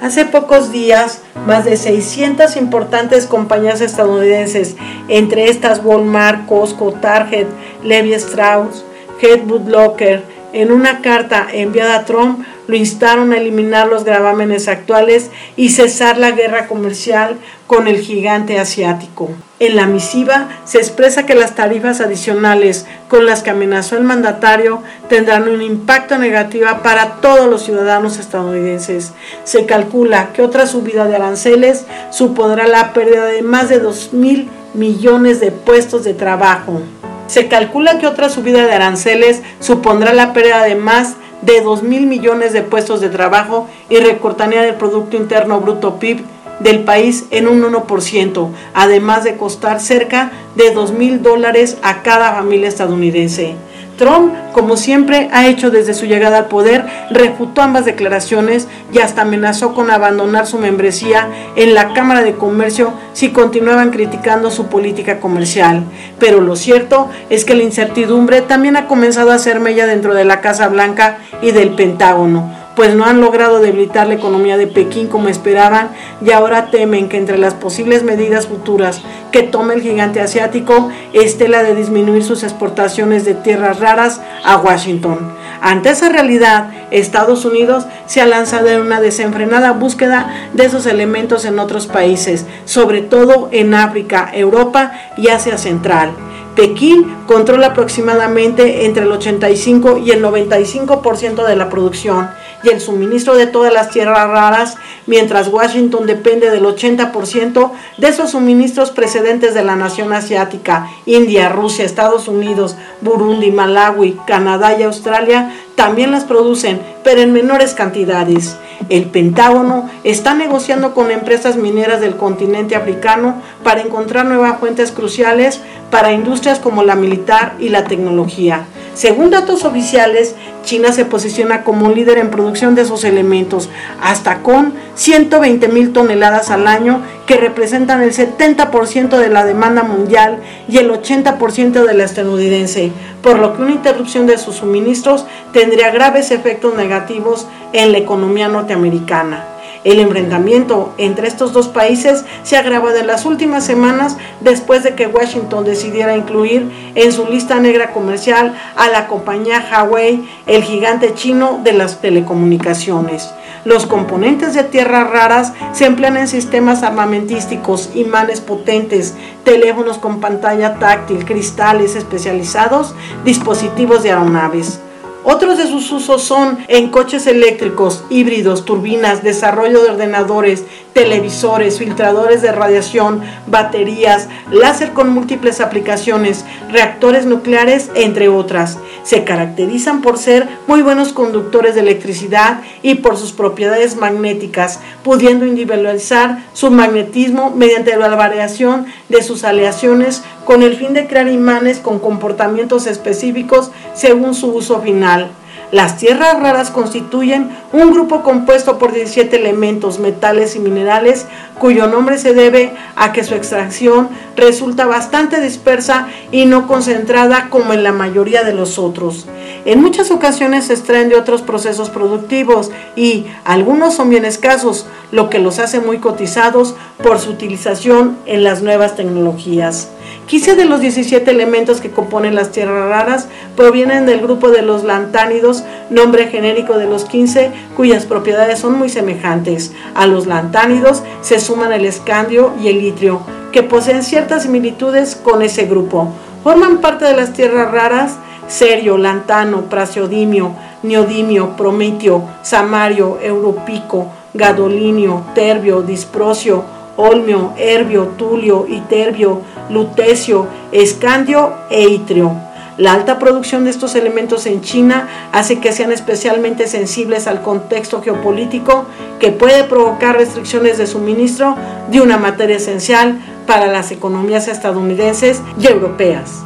Hace pocos días, más de 600 importantes compañías estadounidenses, entre estas Walmart, Costco, Target, Levi Strauss, Headwood Locker, en una carta enviada a Trump, lo instaron a eliminar los gravámenes actuales y cesar la guerra comercial con el gigante asiático. En la misiva se expresa que las tarifas adicionales con las que amenazó el mandatario tendrán un impacto negativo para todos los ciudadanos estadounidenses. Se calcula que otra subida de aranceles supondrá la pérdida de más de 2 mil millones de puestos de trabajo. Se calcula que otra subida de aranceles supondrá la pérdida de más de 2 mil millones de puestos de trabajo y recortaría el Producto Interno Bruto PIB del país en un 1%, además de costar cerca de 2 mil dólares a cada familia estadounidense. Trump, como siempre ha hecho desde su llegada al poder, refutó ambas declaraciones y hasta amenazó con abandonar su membresía en la Cámara de Comercio si continuaban criticando su política comercial. Pero lo cierto es que la incertidumbre también ha comenzado a hacer mella dentro de la Casa Blanca y del Pentágono pues no han logrado debilitar la economía de Pekín como esperaban y ahora temen que entre las posibles medidas futuras que tome el gigante asiático esté la de disminuir sus exportaciones de tierras raras a Washington. Ante esa realidad, Estados Unidos se ha lanzado en una desenfrenada búsqueda de esos elementos en otros países, sobre todo en África, Europa y Asia Central. Pekín controla aproximadamente entre el 85 y el 95% de la producción y el suministro de todas las tierras raras, mientras Washington depende del 80% de esos suministros precedentes de la nación asiática, India, Rusia, Estados Unidos, Burundi, Malawi, Canadá y Australia, también las producen, pero en menores cantidades. El Pentágono está negociando con empresas mineras del continente africano para encontrar nuevas fuentes cruciales para industrias como la militar y la tecnología. Según datos oficiales, China se posiciona como líder en producción de esos elementos, hasta con 120 mil toneladas al año, que representan el 70% de la demanda mundial y el 80% de la estadounidense, por lo que una interrupción de sus suministros tendría graves efectos negativos en la economía norteamericana. El enfrentamiento entre estos dos países se ha agravado en las últimas semanas después de que Washington decidiera incluir en su lista negra comercial a la compañía Huawei, el gigante chino de las telecomunicaciones. Los componentes de tierras raras se emplean en sistemas armamentísticos, imanes potentes, teléfonos con pantalla táctil, cristales especializados, dispositivos de aeronaves. Otros de sus usos son en coches eléctricos, híbridos, turbinas, desarrollo de ordenadores, televisores, filtradores de radiación, baterías, láser con múltiples aplicaciones, reactores nucleares, entre otras. Se caracterizan por ser muy buenos conductores de electricidad y por sus propiedades magnéticas, pudiendo individualizar su magnetismo mediante la variación de sus aleaciones con el fin de crear imanes con comportamientos específicos según su uso final. Las tierras raras constituyen un grupo compuesto por 17 elementos, metales y minerales, cuyo nombre se debe a que su extracción resulta bastante dispersa y no concentrada como en la mayoría de los otros. En muchas ocasiones se extraen de otros procesos productivos y algunos son bien escasos, lo que los hace muy cotizados por su utilización en las nuevas tecnologías. 15 de los 17 elementos que componen las tierras raras provienen del grupo de los lantánidos, nombre genérico de los 15, cuyas propiedades son muy semejantes. A los lantánidos se suman el escandio y el litrio, que poseen ciertas similitudes con ese grupo. Forman parte de las tierras raras serio, lantano, praseodimio, neodimio, prometio, samario, europico, gadolinio, terbio, disprocio, olmio, herbio, tulio, iterbio, lutecio, escandio e itrio. La alta producción de estos elementos en China hace que sean especialmente sensibles al contexto geopolítico que puede provocar restricciones de suministro de una materia esencial para las economías estadounidenses y europeas.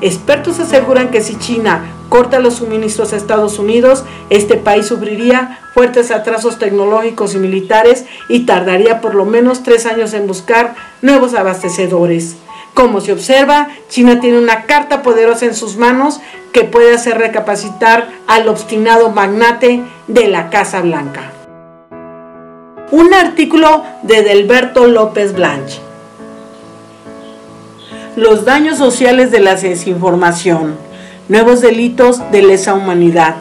Expertos aseguran que si China corta los suministros a Estados Unidos, este país sufriría fuertes atrasos tecnológicos y militares y tardaría por lo menos tres años en buscar nuevos abastecedores. Como se observa, China tiene una carta poderosa en sus manos que puede hacer recapacitar al obstinado magnate de la Casa Blanca. Un artículo de Delberto López Blanche. Los daños sociales de la desinformación. Nuevos delitos de lesa humanidad.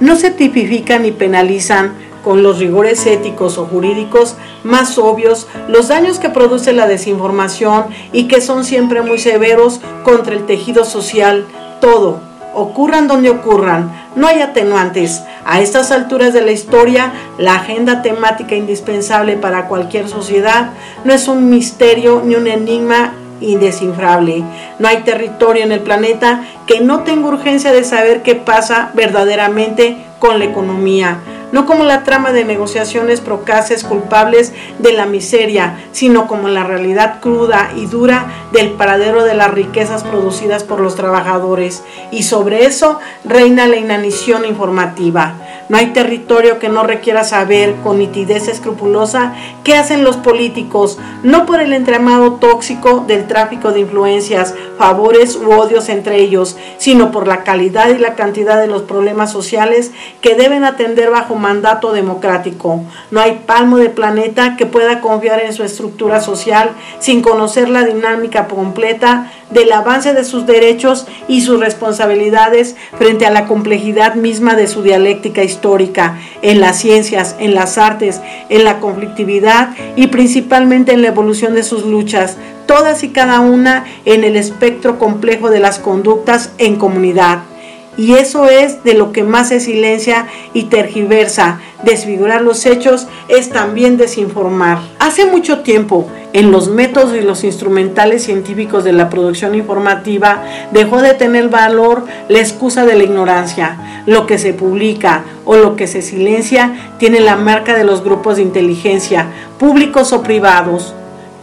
No se tipifican ni penalizan con los rigores éticos o jurídicos más obvios los daños que produce la desinformación y que son siempre muy severos contra el tejido social, todo, ocurran donde ocurran, no hay atenuantes. A estas alturas de la historia, la agenda temática indispensable para cualquier sociedad no es un misterio ni un enigma indescifrable. No hay territorio en el planeta que no tenga urgencia de saber qué pasa verdaderamente con la economía no como la trama de negociaciones procaces culpables de la miseria, sino como la realidad cruda y dura del paradero de las riquezas producidas por los trabajadores. Y sobre eso reina la inanición informativa. No hay territorio que no requiera saber con nitidez escrupulosa qué hacen los políticos, no por el entramado tóxico del tráfico de influencias, favores u odios entre ellos, sino por la calidad y la cantidad de los problemas sociales que deben atender bajo mandato democrático. No hay palmo de planeta que pueda confiar en su estructura social sin conocer la dinámica completa del avance de sus derechos y sus responsabilidades frente a la complejidad misma de su dialéctica histórica, en las ciencias, en las artes, en la conflictividad y principalmente en la evolución de sus luchas, todas y cada una en el espectro complejo de las conductas en comunidad. Y eso es de lo que más se silencia y tergiversa. Desfigurar los hechos es también desinformar. Hace mucho tiempo, en los métodos y los instrumentales científicos de la producción informativa, dejó de tener valor la excusa de la ignorancia. Lo que se publica o lo que se silencia tiene la marca de los grupos de inteligencia, públicos o privados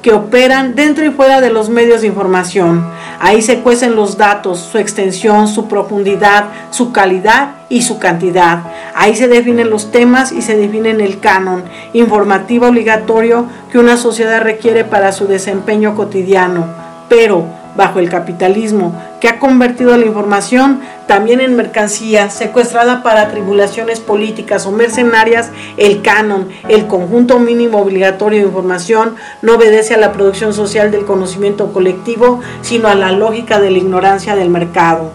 que operan dentro y fuera de los medios de información. Ahí se cuecen los datos, su extensión, su profundidad, su calidad y su cantidad. Ahí se definen los temas y se define el canon informativo obligatorio que una sociedad requiere para su desempeño cotidiano. Pero bajo el capitalismo, que ha convertido la información también en mercancía secuestrada para tribulaciones políticas o mercenarias, el canon, el conjunto mínimo obligatorio de información, no obedece a la producción social del conocimiento colectivo, sino a la lógica de la ignorancia del mercado.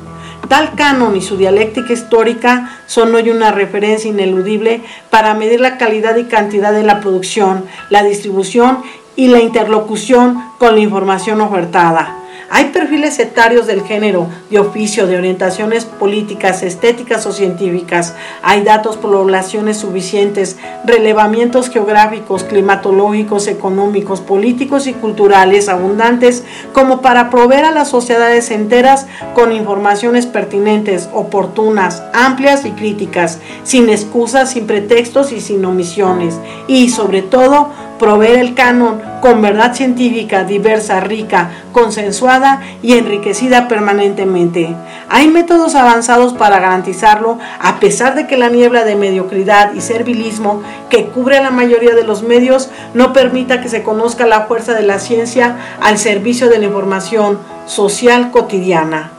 Tal canon y su dialéctica histórica son hoy una referencia ineludible para medir la calidad y cantidad de la producción, la distribución y la interlocución con la información ofertada. Hay perfiles etarios del género, de oficio, de orientaciones políticas, estéticas o científicas. Hay datos, poblaciones suficientes, relevamientos geográficos, climatológicos, económicos, políticos y culturales abundantes como para proveer a las sociedades enteras con informaciones pertinentes, oportunas, amplias y críticas, sin excusas, sin pretextos y sin omisiones. Y sobre todo, proveer el canon con verdad científica diversa, rica, consensuada y enriquecida permanentemente. Hay métodos avanzados para garantizarlo, a pesar de que la niebla de mediocridad y servilismo que cubre a la mayoría de los medios no permita que se conozca la fuerza de la ciencia al servicio de la información social cotidiana.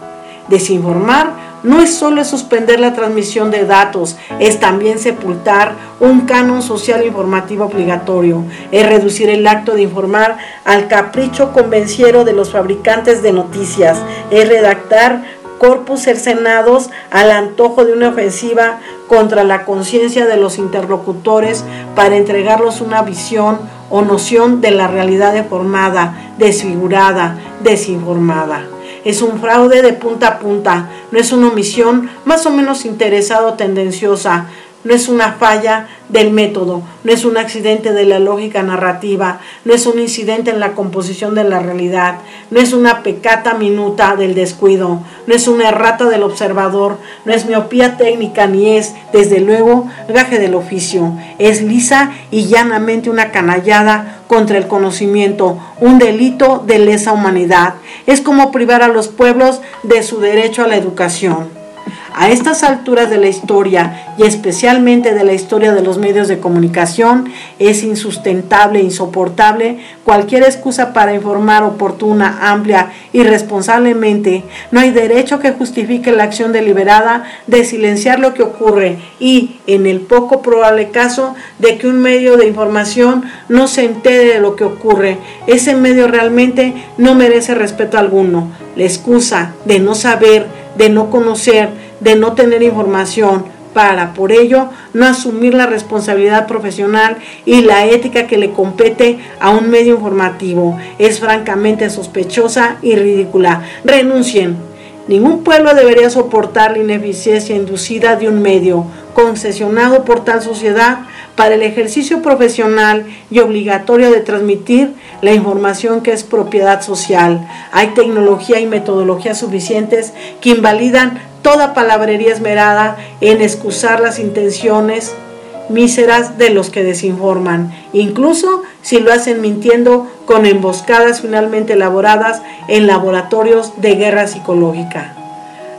Desinformar no es solo suspender la transmisión de datos, es también sepultar un canon social informativo obligatorio, es reducir el acto de informar al capricho convenciero de los fabricantes de noticias, es redactar corpus cercenados al antojo de una ofensiva contra la conciencia de los interlocutores para entregarlos una visión o noción de la realidad deformada, desfigurada, desinformada es un fraude de punta a punta, no es una omisión más o menos interesada o tendenciosa, no es una falla del método, no es un accidente de la lógica narrativa, no es un incidente en la composición de la realidad, no es una pecata minuta del descuido, no es una errata del observador, no es miopía técnica ni es, desde luego, gaje del oficio, es lisa y llanamente una canallada contra el conocimiento, un delito de lesa humanidad, es como privar a los pueblos de su derecho a la educación. A estas alturas de la historia y especialmente de la historia de los medios de comunicación, es insustentable, insoportable cualquier excusa para informar oportuna, amplia y responsablemente. No hay derecho que justifique la acción deliberada de silenciar lo que ocurre y, en el poco probable caso de que un medio de información no se entere de lo que ocurre, ese medio realmente no merece respeto alguno. La excusa de no saber, de no conocer, de no tener información para, por ello, no asumir la responsabilidad profesional y la ética que le compete a un medio informativo. Es francamente sospechosa y ridícula. Renuncien. Ningún pueblo debería soportar la ineficiencia inducida de un medio concesionado por tal sociedad para el ejercicio profesional y obligatorio de transmitir la información que es propiedad social. Hay tecnología y metodología suficientes que invalidan toda palabrería esmerada en excusar las intenciones míseras de los que desinforman, incluso si lo hacen mintiendo con emboscadas finalmente elaboradas en laboratorios de guerra psicológica.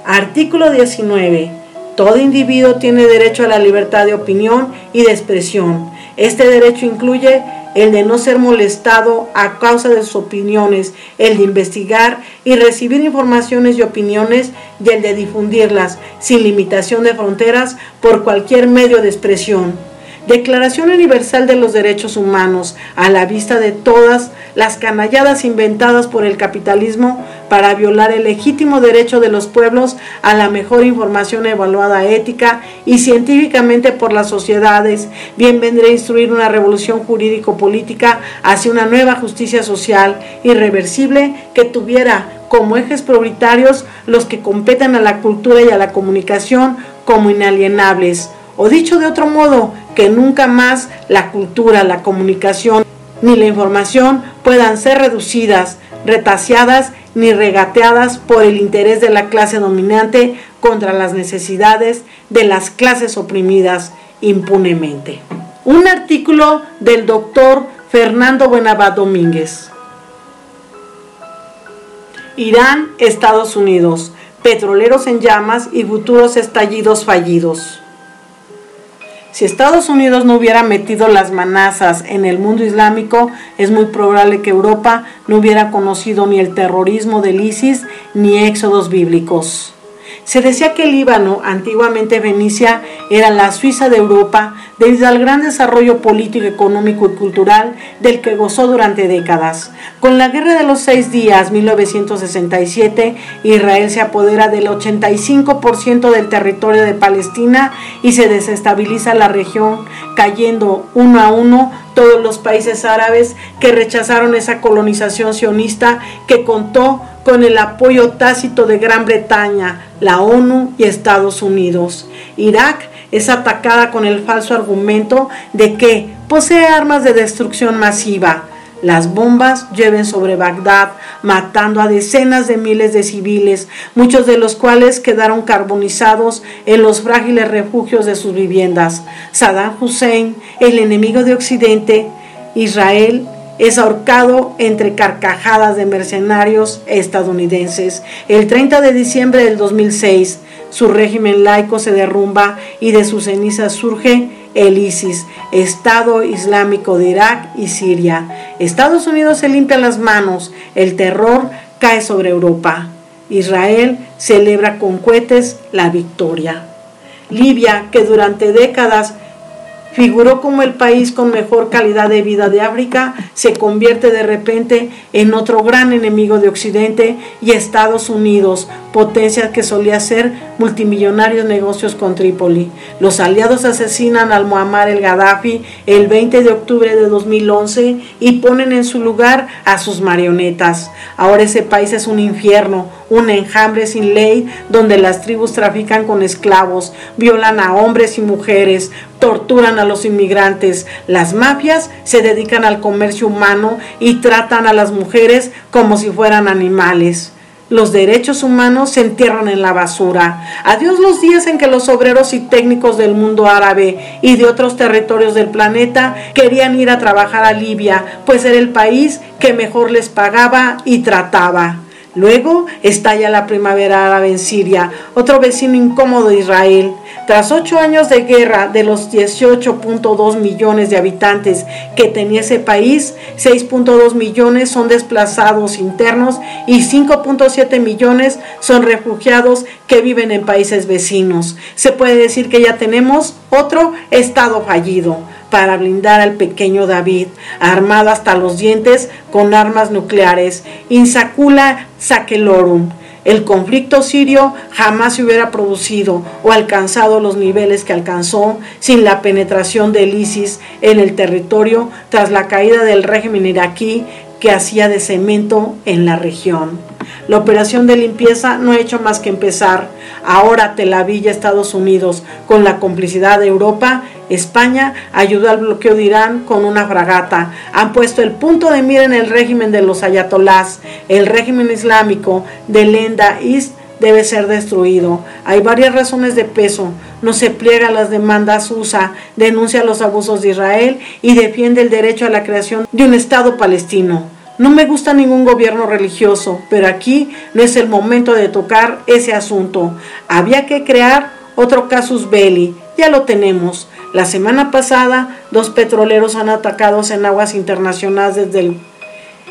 Artículo 19. Todo individuo tiene derecho a la libertad de opinión y de expresión. Este derecho incluye el de no ser molestado a causa de sus opiniones, el de investigar y recibir informaciones y opiniones y el de difundirlas sin limitación de fronteras por cualquier medio de expresión. Declaración Universal de los Derechos Humanos, a la vista de todas las canalladas inventadas por el capitalismo para violar el legítimo derecho de los pueblos a la mejor información evaluada ética y científicamente por las sociedades, bien vendrá a instruir una revolución jurídico-política hacia una nueva justicia social irreversible que tuviera como ejes prioritarios los que competen a la cultura y a la comunicación como inalienables. O dicho de otro modo, que nunca más la cultura, la comunicación ni la información puedan ser reducidas, retaseadas ni regateadas por el interés de la clase dominante contra las necesidades de las clases oprimidas impunemente. Un artículo del doctor Fernando Buenabad Domínguez. Irán, Estados Unidos, petroleros en llamas y futuros estallidos fallidos. Si Estados Unidos no hubiera metido las manazas en el mundo islámico, es muy probable que Europa no hubiera conocido ni el terrorismo del ISIS ni éxodos bíblicos. Se decía que el Líbano, antiguamente Venecia, era la Suiza de Europa debido al gran desarrollo político, económico y cultural del que gozó durante décadas. Con la Guerra de los Seis Días, 1967, Israel se apodera del 85% del territorio de Palestina y se desestabiliza la región, cayendo uno a uno todos los países árabes que rechazaron esa colonización sionista que contó con el apoyo tácito de Gran Bretaña, la ONU y Estados Unidos. Irak es atacada con el falso argumento de que posee armas de destrucción masiva. Las bombas lleven sobre Bagdad, matando a decenas de miles de civiles, muchos de los cuales quedaron carbonizados en los frágiles refugios de sus viviendas. Saddam Hussein, el enemigo de Occidente, Israel es ahorcado entre carcajadas de mercenarios estadounidenses. El 30 de diciembre del 2006, su régimen laico se derrumba y de sus cenizas surge el ISIS, Estado Islámico de Irak y Siria. Estados Unidos se limpia las manos, el terror cae sobre Europa. Israel celebra con cohetes la victoria. Libia, que durante décadas figuró como el país con mejor calidad de vida de África, se convierte de repente en otro gran enemigo de Occidente y Estados Unidos, potencia que solía hacer multimillonarios negocios con Trípoli. Los aliados asesinan al Muammar el Gaddafi el 20 de octubre de 2011 y ponen en su lugar a sus marionetas. Ahora ese país es un infierno, un enjambre sin ley donde las tribus trafican con esclavos, violan a hombres y mujeres, torturan a los inmigrantes. Las mafias se dedican al comercio humano y tratan a las mujeres como si fueran animales. Los derechos humanos se entierran en la basura. Adiós los días en que los obreros y técnicos del mundo árabe y de otros territorios del planeta querían ir a trabajar a Libia, pues era el país que mejor les pagaba y trataba. Luego estalla la primavera árabe en Siria, otro vecino incómodo de Israel. Tras ocho años de guerra de los 18.2 millones de habitantes que tenía ese país, 6.2 millones son desplazados internos y 5.7 millones son refugiados que viven en países vecinos. Se puede decir que ya tenemos otro estado fallido para blindar al pequeño David, armado hasta los dientes con armas nucleares. Insacula saquelorum. El conflicto sirio jamás se hubiera producido o alcanzado los niveles que alcanzó sin la penetración del ISIS en el territorio tras la caída del régimen iraquí que hacía de cemento en la región. La operación de limpieza no ha hecho más que empezar. Ahora Tel Aviv, Estados Unidos, con la complicidad de Europa, España ayudó al bloqueo de Irán con una fragata. Han puesto el punto de mira en el régimen de los ayatolás. El régimen islámico de Lenda East debe ser destruido. Hay varias razones de peso. No se pliega a las demandas USA, denuncia los abusos de Israel y defiende el derecho a la creación de un Estado palestino. No me gusta ningún gobierno religioso, pero aquí no es el momento de tocar ese asunto. Había que crear otro casus belli. Ya lo tenemos. La semana pasada, dos petroleros han atacados en aguas internacionales del,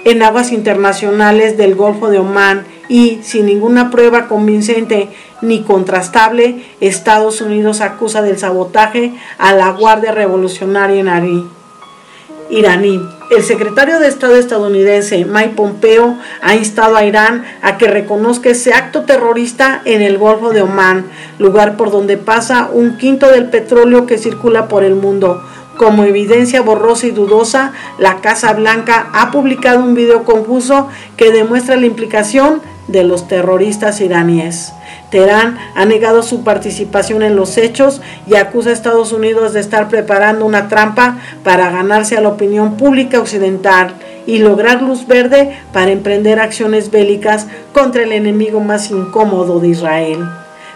en aguas internacionales del Golfo de Omán y, sin ninguna prueba convincente ni contrastable, Estados Unidos acusa del sabotaje a la Guardia Revolucionaria en iraní. El secretario de Estado estadounidense Mike Pompeo ha instado a Irán a que reconozca ese acto terrorista en el Golfo de Omán, lugar por donde pasa un quinto del petróleo que circula por el mundo. Como evidencia borrosa y dudosa, la Casa Blanca ha publicado un video confuso que demuestra la implicación de los terroristas iraníes. Teherán ha negado su participación en los hechos y acusa a Estados Unidos de estar preparando una trampa para ganarse a la opinión pública occidental y lograr luz verde para emprender acciones bélicas contra el enemigo más incómodo de Israel.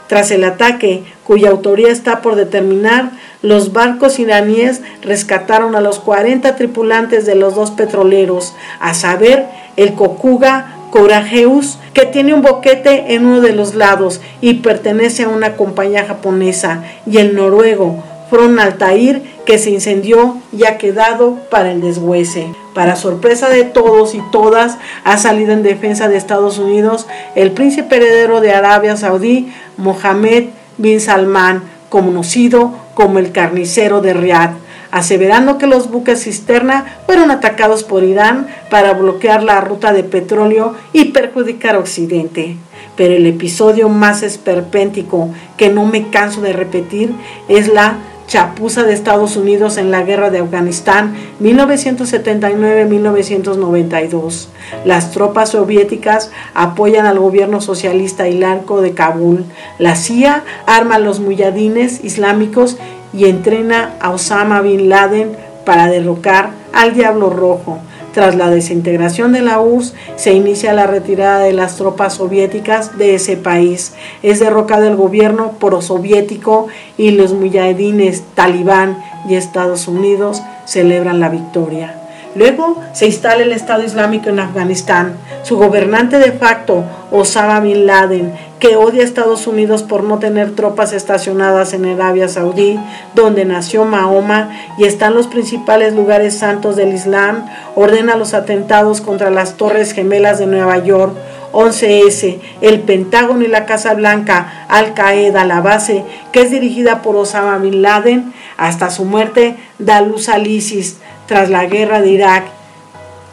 Tras el ataque, cuya autoría está por determinar, los barcos iraníes rescataron a los 40 tripulantes de los dos petroleros, a saber, el Kokuga Corajeus, que tiene un boquete en uno de los lados y pertenece a una compañía japonesa, y el noruego Fron Altair, que se incendió y ha quedado para el deshuese. Para sorpresa de todos y todas, ha salido en defensa de Estados Unidos el príncipe heredero de Arabia Saudí, Mohammed bin Salman, conocido como el carnicero de Riyadh aseverando que los buques cisterna fueron atacados por Irán para bloquear la ruta de petróleo y perjudicar a Occidente. Pero el episodio más esperpéntico que no me canso de repetir es la chapuza de Estados Unidos en la guerra de Afganistán 1979-1992. Las tropas soviéticas apoyan al gobierno socialista islámico de Kabul. La CIA arma a los muyadines islámicos y entrena a Osama Bin Laden para derrocar al Diablo Rojo. Tras la desintegración de la URSS, se inicia la retirada de las tropas soviéticas de ese país. Es derrocado el gobierno prosoviético y los mujahidines talibán y Estados Unidos celebran la victoria. Luego se instala el Estado Islámico en Afganistán. Su gobernante de facto, Osama Bin Laden, que odia a Estados Unidos por no tener tropas estacionadas en Arabia Saudí, donde nació Mahoma y están los principales lugares santos del Islam, ordena los atentados contra las Torres Gemelas de Nueva York, 11S, el Pentágono y la Casa Blanca, Al Qaeda, la base que es dirigida por Osama Bin Laden, hasta su muerte da luz al ISIS tras la guerra de Irak.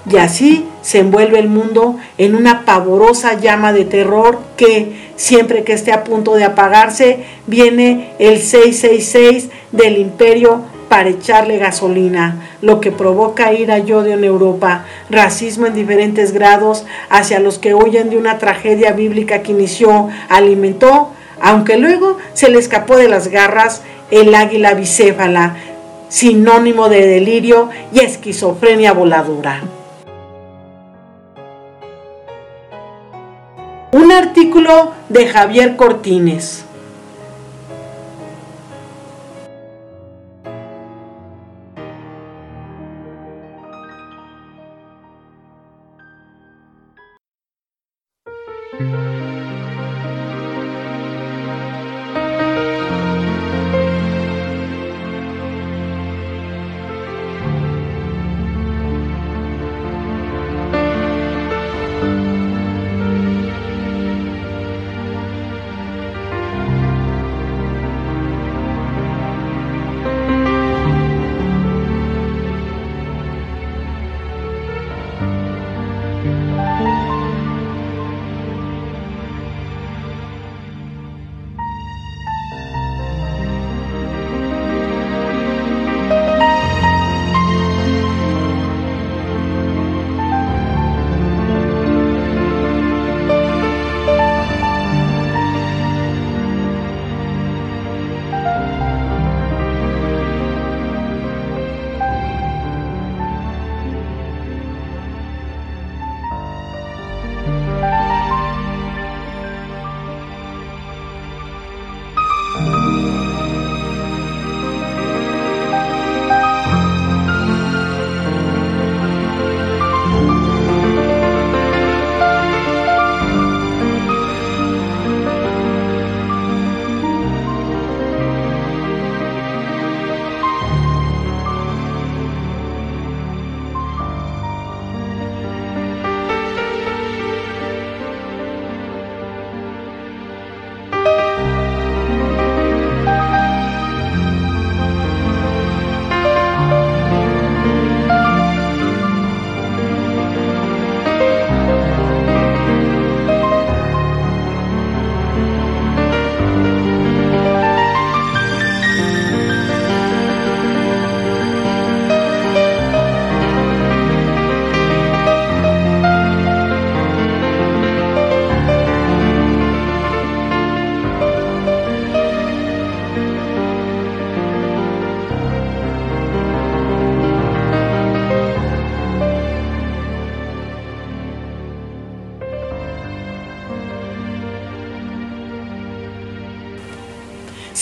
Y así se envuelve el mundo en una pavorosa llama de terror que, siempre que esté a punto de apagarse, viene el 666 del imperio para echarle gasolina, lo que provoca ira y odio en Europa, racismo en diferentes grados hacia los que huyen de una tragedia bíblica que inició, alimentó, aunque luego se le escapó de las garras el águila bicéfala, sinónimo de delirio y esquizofrenia voladora. Un artículo de Javier Cortines.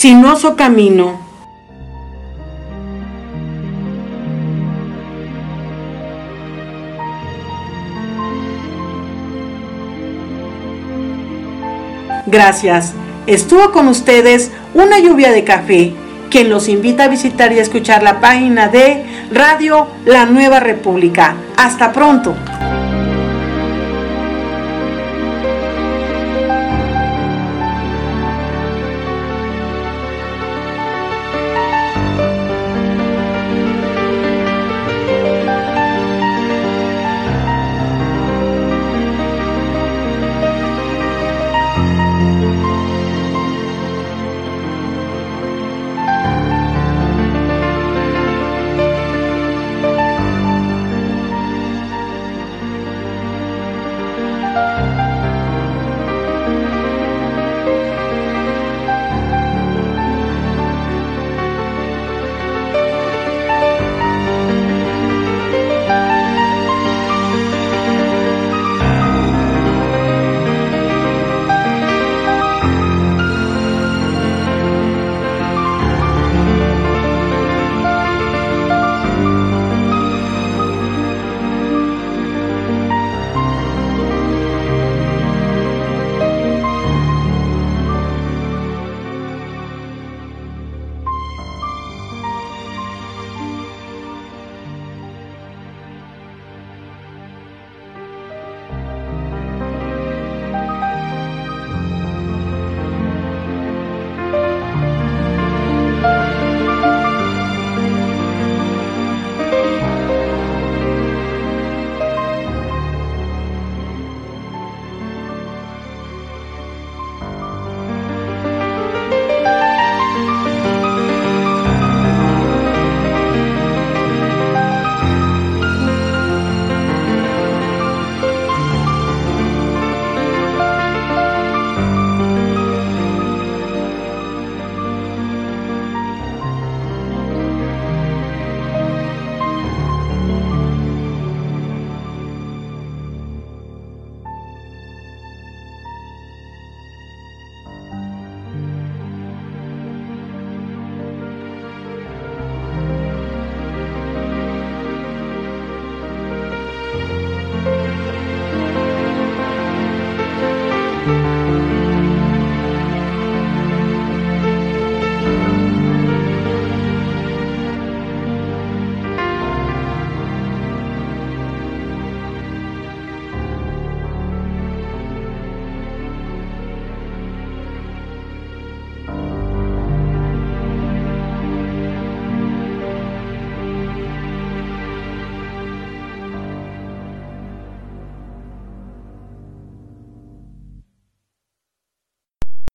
Sinuoso camino. Gracias. Estuvo con ustedes una lluvia de café, quien los invita a visitar y escuchar la página de Radio La Nueva República. Hasta pronto.